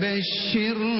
فبشر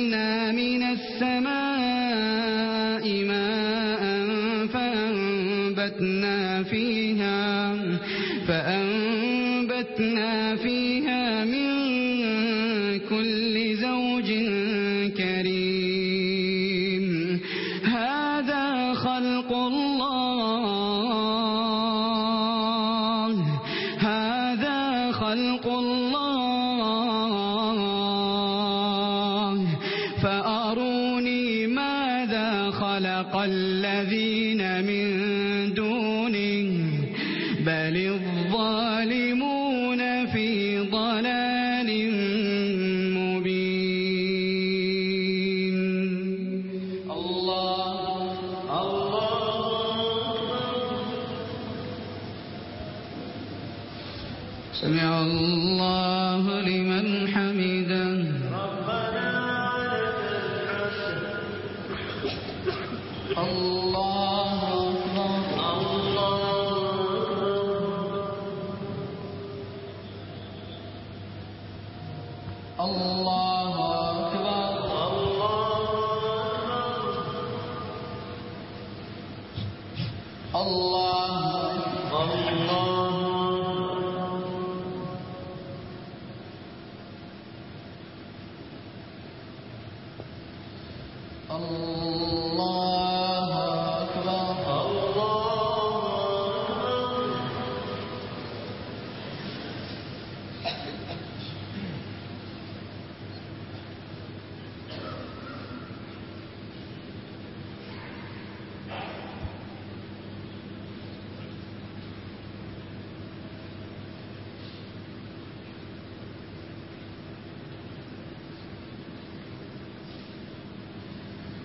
أنزلنا من السماء ماء فأنبتنا فيها فأنبتنا فيها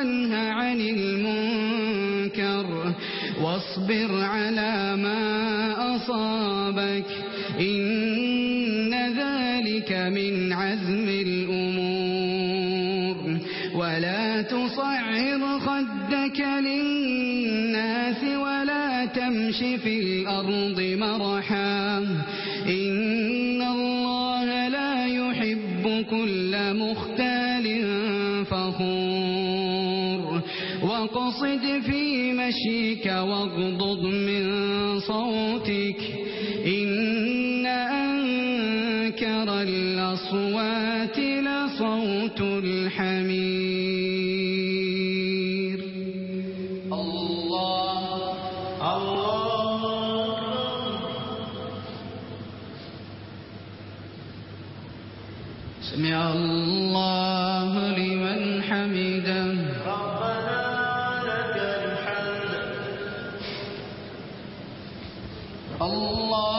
وانه عن المنكر واصبر على ما أصابك إن ذلك من عزم الأمور ولا تصعر خدك للناس ولا تمشي في الأرض مرحا واقصد في مشيك واغضض من صوتك. إن أنكر الأصوات لصوت الحمير. الله الله. سمع الله. الله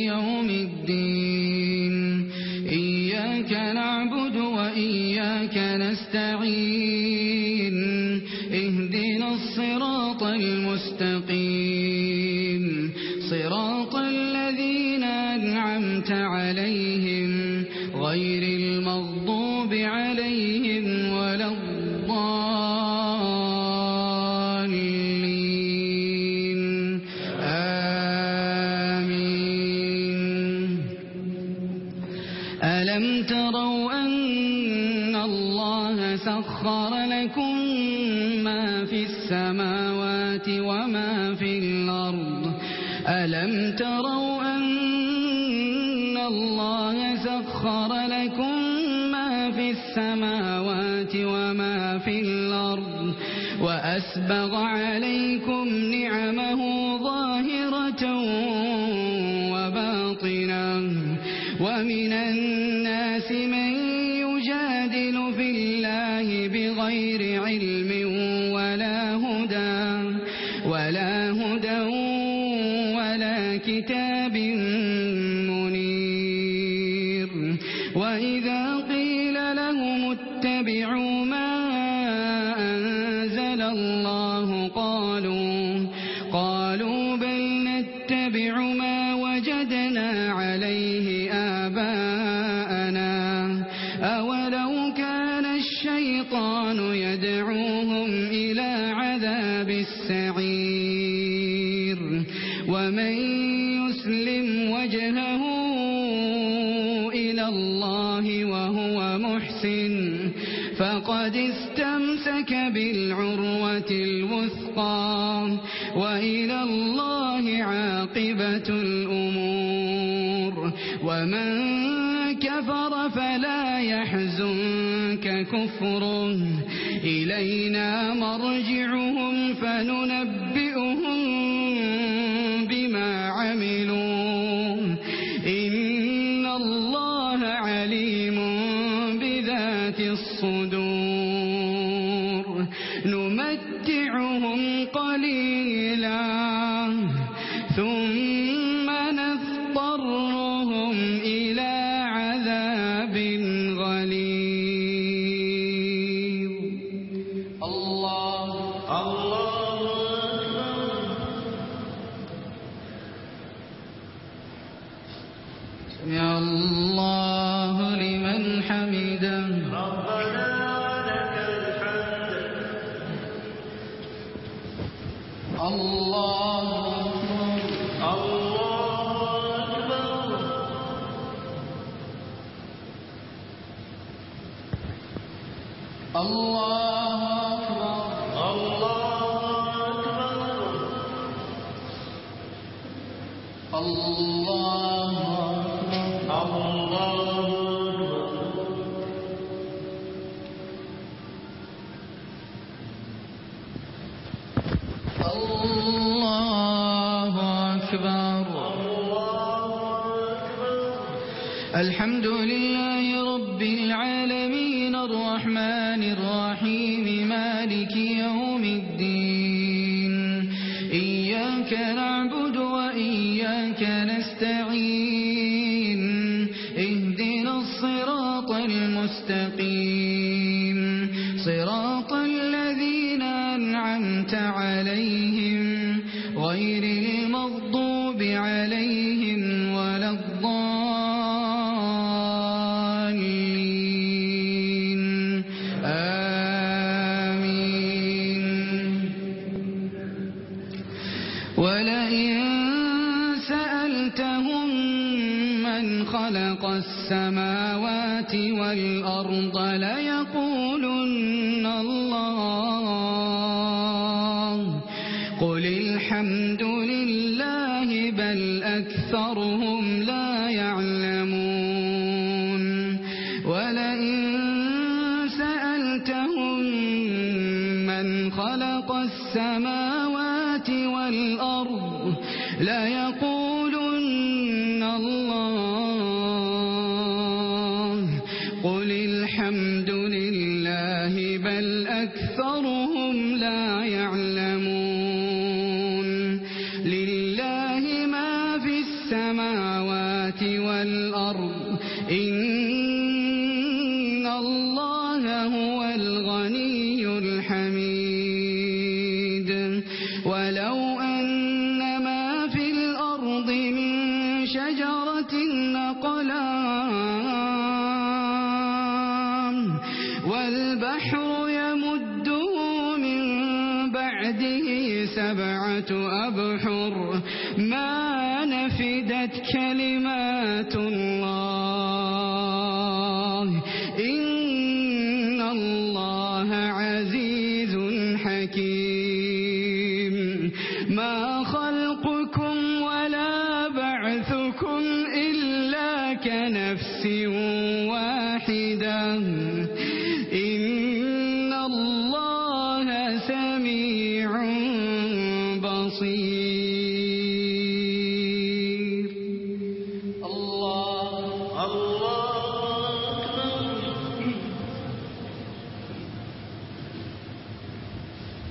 الله قالوا قالوا بل نتبع ما وجدنا عليه آباءنا أولو كان الشيطان يدعوهم إلى عذاب السعير ومن يسلم وجهه إلى الله وهو محسن فقد استطاع كفر اللہ خلق السماوات والأرض ليقول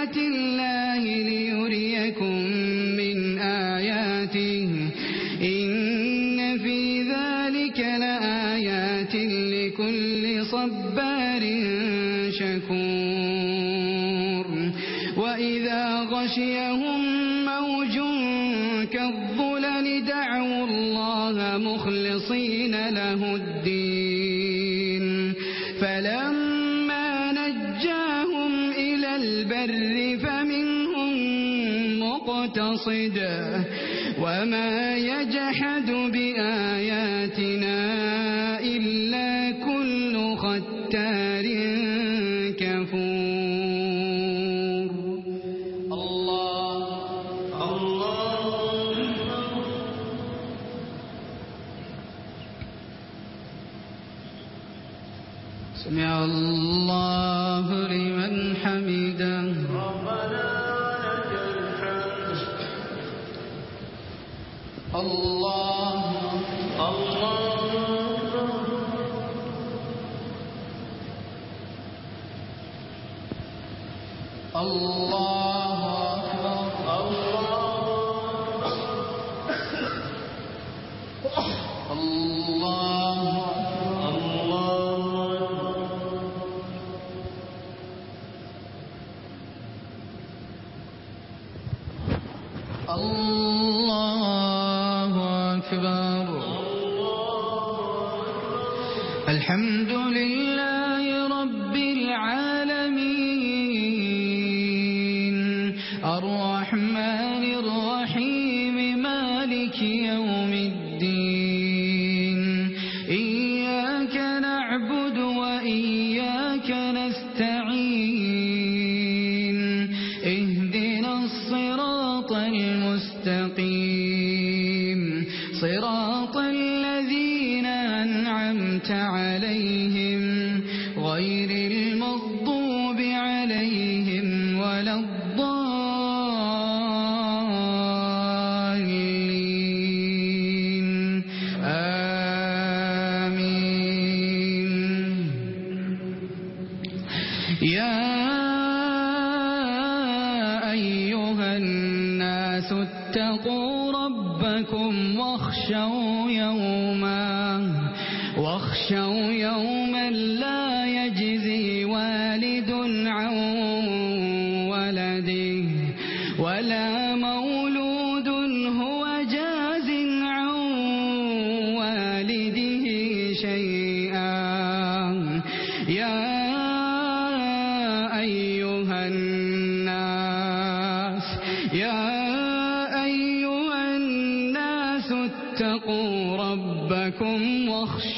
آيات الله فما الحمد لله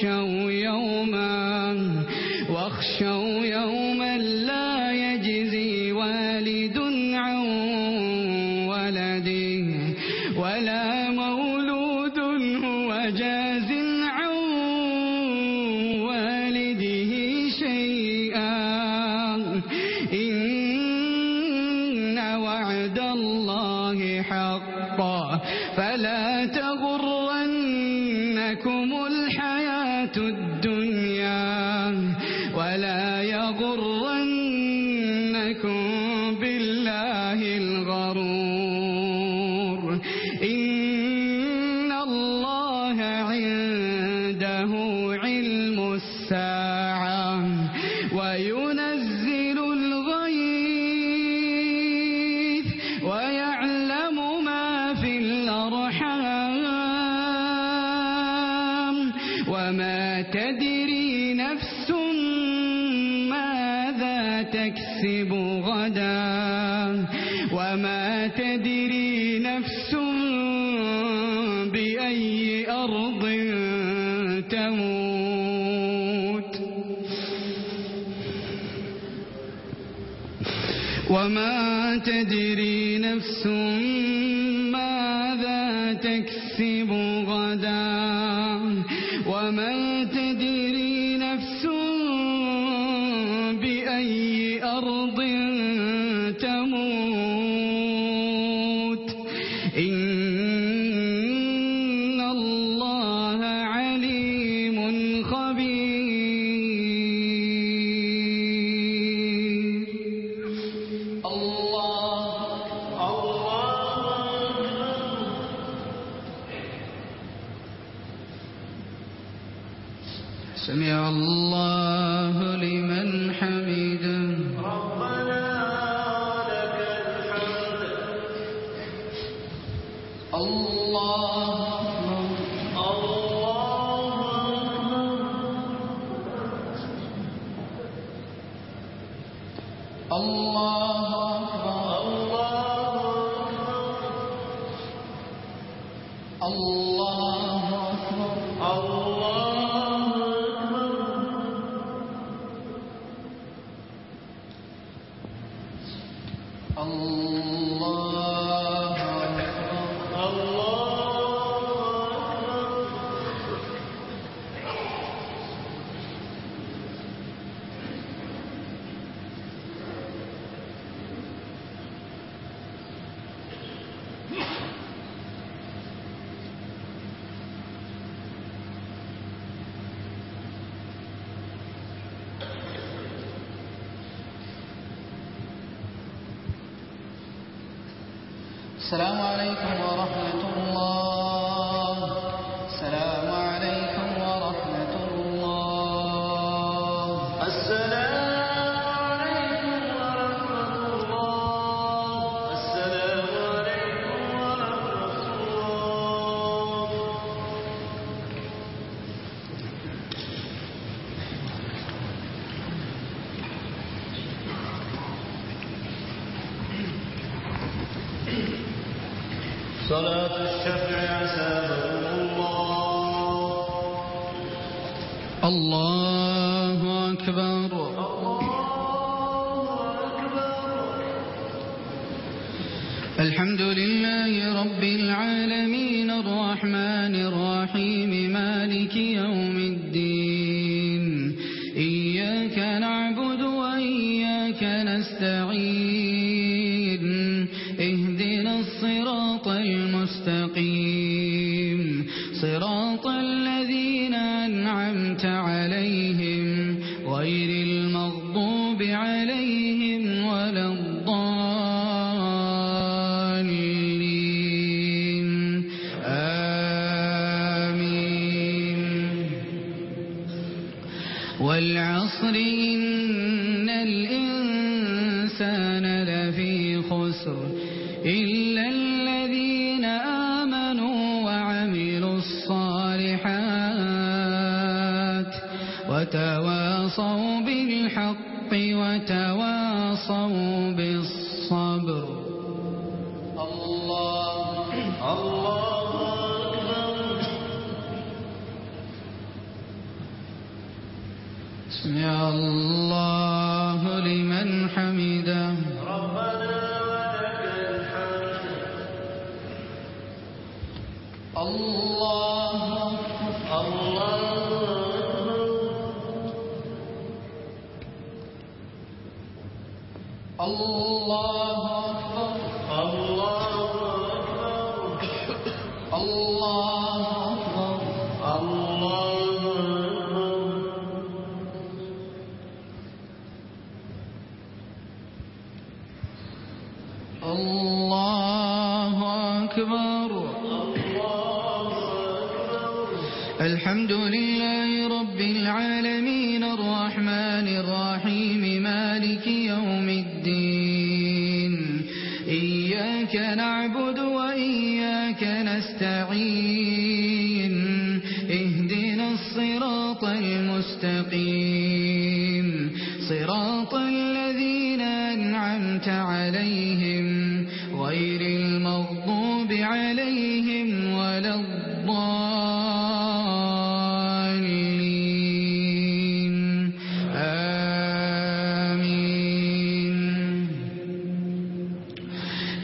واخشوا يوما واخشوا يوما الأرض السلام عليكم ورحمة الله. السلام عليكم الصلاة وتواصوا بالحق وتواصوا بالصبر. الله الله بسم الله.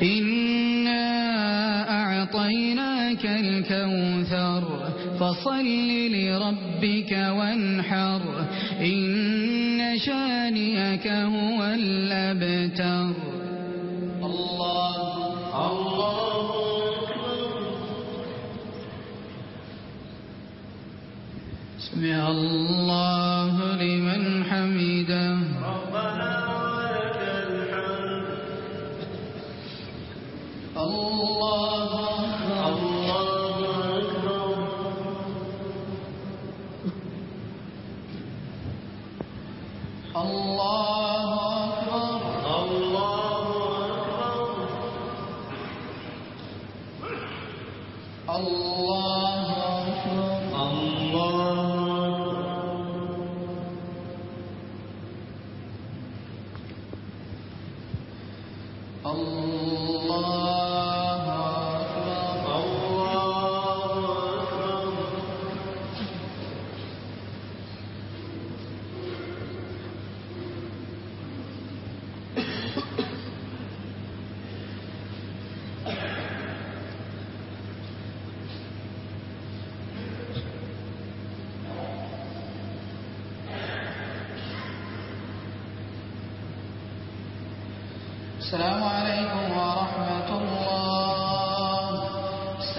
إنا أعطيناك الكوثر فصل لربك وانحر إن شانئك هو الأبتر الله الله سمع الله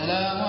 والسلام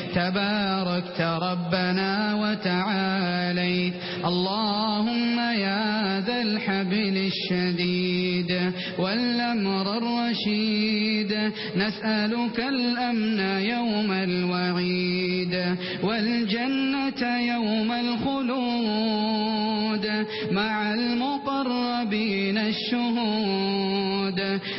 تباركت ربنا وتعاليت. اللهم يا ذا الحبل الشديد والأمر الرشيد. نسألك الأمن يوم الوعيد والجنة يوم الخلود. مع المقربين الشهود.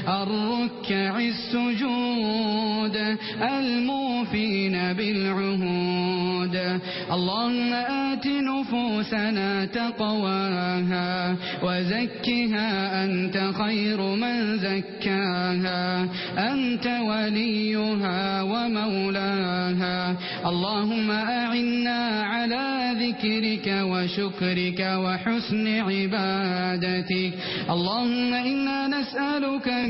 الركع السجود الموفين بالعهود. اللهم آت نفوسنا تقواها وزكها أنت خير من زكاها. أنت وليها ومولاها. اللهم أعنا على ذكرك وشكرك وحسن عبادتك. اللهم إنا نسألك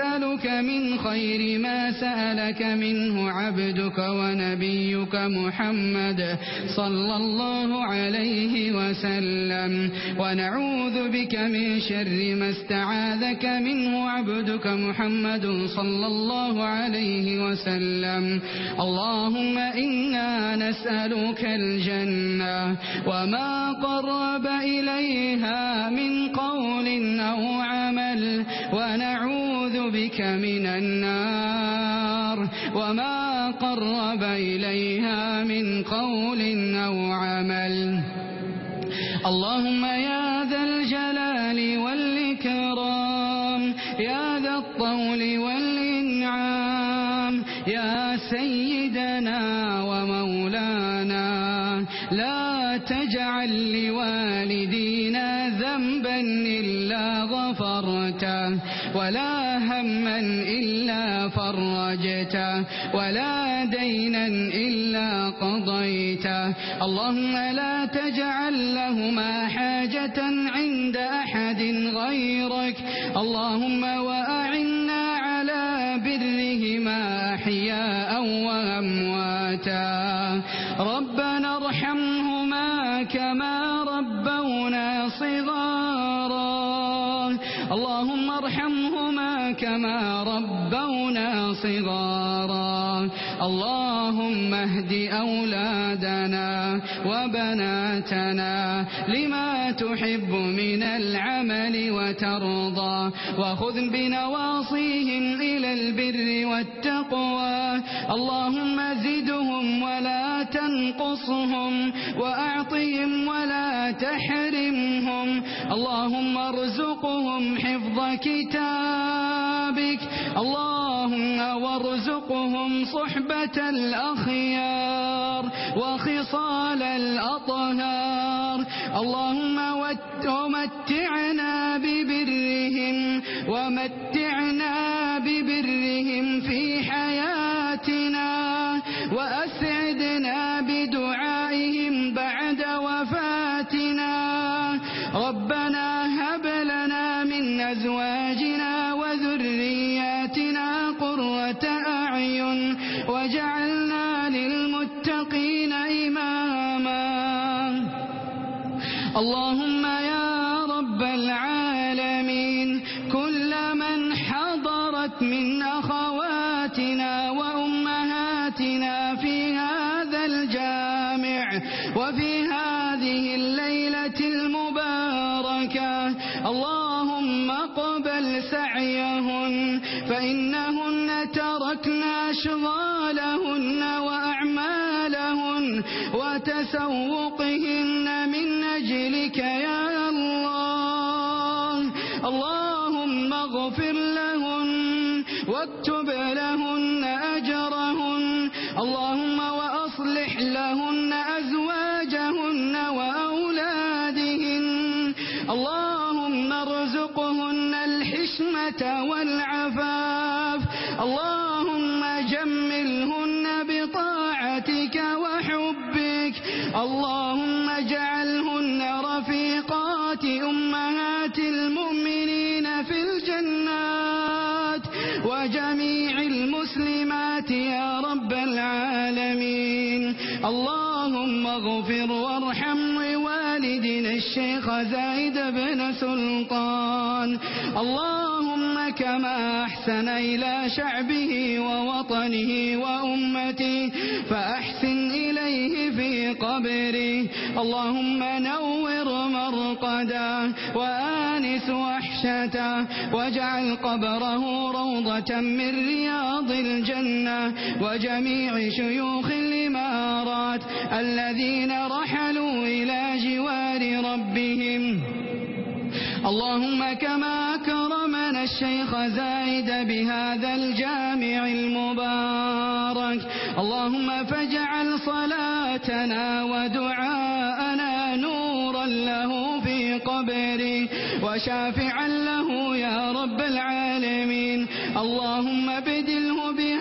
نسألك من خير ما سألك منه عبدك ونبيك محمد صلى الله عليه وسلم. ونعوذ بك من شر ما استعاذك منه عبدك محمد صلى الله عليه وسلم. اللهم إنا نسألك الجنة وما قرب إليها من قول أو عمل. ونعوذ بك من النار وما قرب إليها من قول أو عمل. اللهم يا ذا الجلال والإكرام يا ذا الطول والإنعام يا سيدنا لوالدينا ذنبا إلا غفرته ولا هما إلا فرجته ولا دينا إلا قضيته. اللهم لا تجعل لهما حاجة عند أحد غيرك. اللهم وأعنا على برهما أحياء وأمواتا. ربنا ارحمهما كما ربونا صغارا. اللهم ارحمهما كما ربونا صغارا. اللهم اهد أولادنا وبناتنا لما تحب من العمل وترضى وخذ بنواصيهم إلى البر والتقوى. اللهم زدهم ولا تنقصهم وأعطهم ولا تحرمهم. اللهم ارزقهم حفظ كتابك. اللهم وارزقهم صحبة صحبة الأخيار وخصال الأطهار اللهم ومتعنا ببرهم ومتعنا ببرهم في حياتنا وأسعدنا بدعائهم بعد وفاتنا ربنا هب لنا من أزواجنا اللهم يا رب العالمين كل من حضرت من أخواتنا وأمهاتنا في هذا الجامع وفي هذه الليلة المباركة. اللهم قبل سعيهن فإنهن تركنا أشغالهن وأعمالهن لهن وتسوقهن من أجلك يا الشيخ زايد بن سلطان. الله كما أحسن إلى شعبه ووطنه وأمته فأحسن إليه في قبره. اللهم نور مرقده وآنس وحشته واجعل قبره روضة من رياض الجنة وجميع شيوخ الإمارات الذين رحلوا إلى جوار ربهم. اللهم كما كرمنا الشيخ زايد بهذا الجامع المبارك. اللهم فاجعل صلاتنا ودعاءنا نورا له في قبره وشافعا له يا رب العالمين. اللهم بدله بها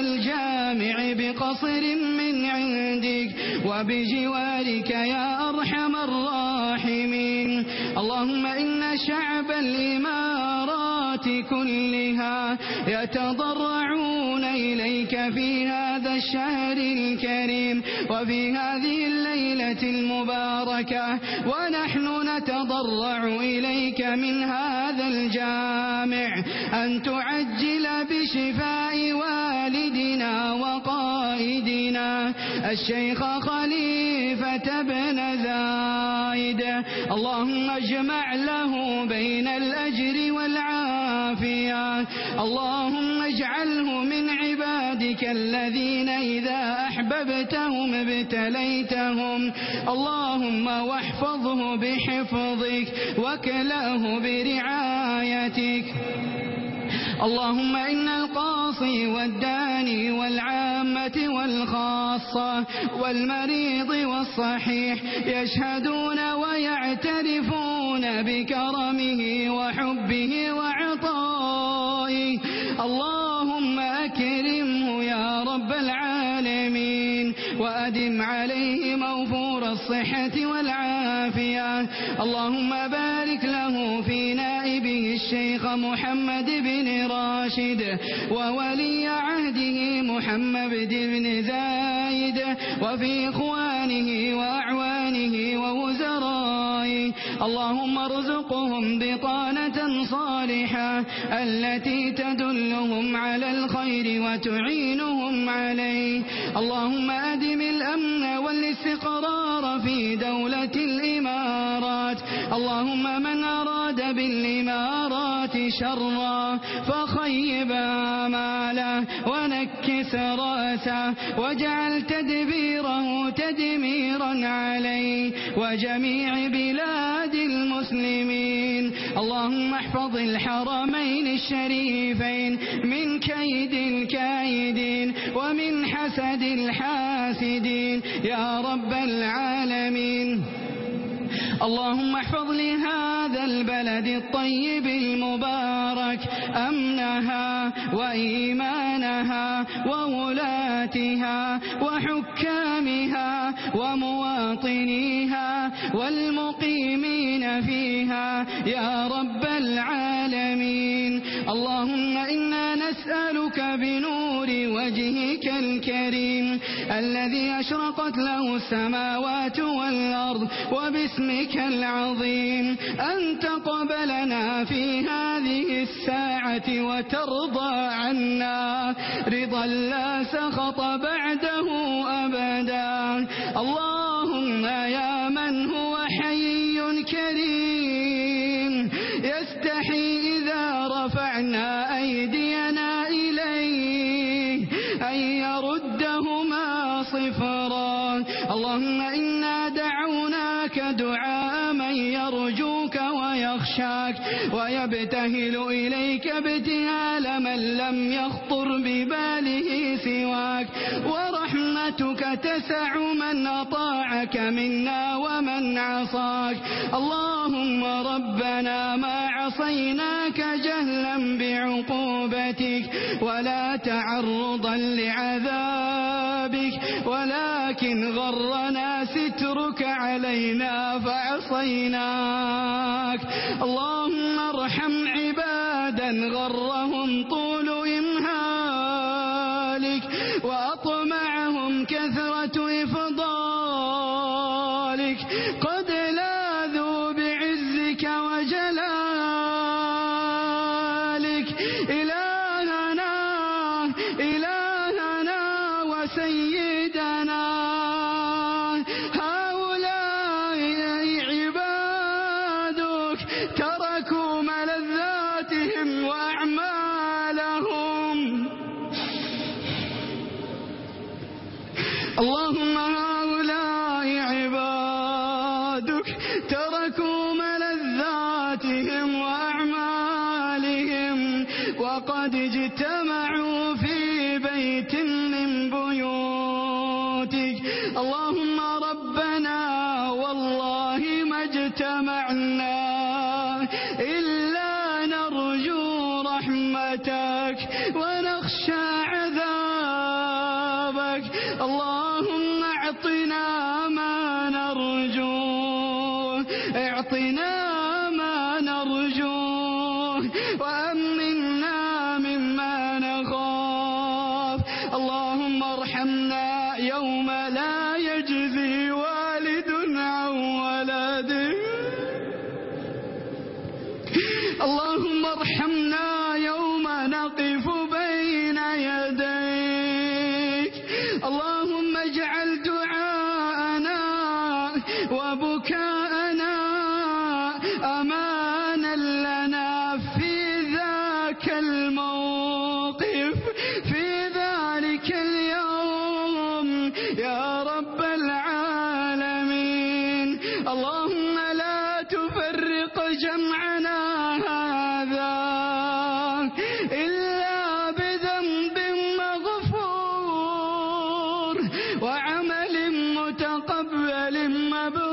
الجامع بقصر من عندك وبجوارك يا أرحم الراحمين. اللهم إن شعب الإمارات الخيرات كلها يتضرعون إليك في هذا الشهر الكريم وفي هذه الليلة المباركة ونحن نتضرع إليك من هذا الجامع أن تعجل بشفاء والدنا وقائدنا الشيخ خليفة بن زايد اللهم اجمع له بين الأجر والعافية عافيا اللهم اجعله من عبادك الذين إذا أحببتهم ابتليتهم. اللهم واحفظه بحفظك وكله برعايتك. اللهم إن القاصي والداني والعامة والخاصة والمريض والصحيح يشهدون ويعترفون بكرمه وحبه وعطائه. اللهم أكرمه يا رب العالمين. وأدم عليه موفور الصحة والعافية. اللهم بارك له في نائبه الشيخ محمد بن راشد وولي عهده محمد بن زايد وفي إخوانه وأعوانه ووزرائه. اللهم ارزقهم بطانة صالحة التي تدلهم على الخير وتعينهم عليه. اللهم أدم يقدم الأمن والاستقرار في دولة الإمارات. اللهم من أراد بالإمارات شرا فخيب آماله ونكس رأسه واجعل تدبيره تدميرا عليه وجميع بلاد المسلمين. اللهم احفظ الحرمين الشريفين من كيد الكائدين ومن حسد الحاسد الفاسدين يا رب العالمين. اللهم احفظ لهذا البلد الطيب المبارك أمنها وإيمانها وولاتها وحكامها ومواطنيها والمقيمين فيها يا رب العالمين. اللهم إنا نسألك بنور وجهك الكريم الذي أشرقت له السماوات والأرض وباسم بفضلك العظيم أن تقبلنا في هذه الساعة وترضى عنا. رضا لا سخط بعده أبدا. اللهم يا من هو حي كريم. يستحي إذا رفعنا أكاهل إليك ابتهال من لم يخطر بباله سواك. ورحمتك تسع من أطاعك منا ومن عصاك. اللهم ربنا ما عصيناك جهلا بعقوبتك. ولا تعرضا لعذاب ولكن غرنا سترك علينا فعصيناك. اللهم ارحم عبادا غرهم طول اللہ عمل متقبل مبرور.